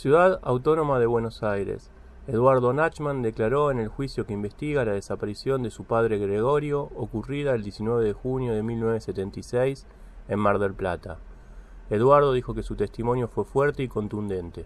Ciudad Autónoma de Buenos Aires. Eduardo Nachman declaró en el juicio que investiga la desaparición de su padre Gregorio, ocurrida el 19 de junio de 1976 en Mar del Plata. Eduardo dijo que su testimonio fue fuerte y contundente.